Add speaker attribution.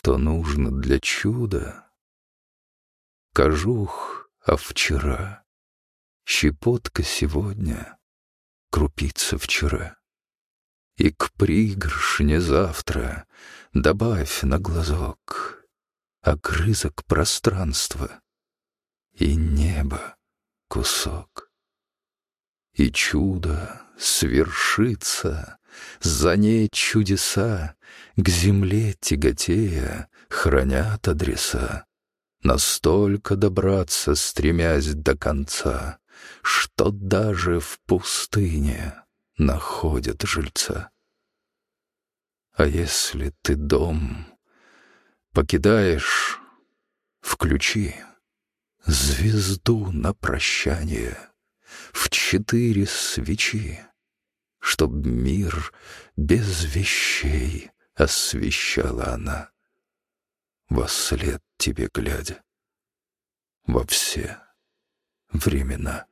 Speaker 1: что нужно для чуда. Кожух, а вчера, щепотка сегодня, крупица вчера. И к пригоршне завтра добавь на глазок огрызок пространства и небо кусок. И чудо свершится, за ней чудеса, К земле тяготея хранят адреса. Настолько добраться, стремясь до конца, Что даже в пустыне находят жильца. А если ты дом покидаешь, включи звезду на прощание в четыре свечи, чтоб мир без вещей освещала она, во след тебе глядя, во все времена.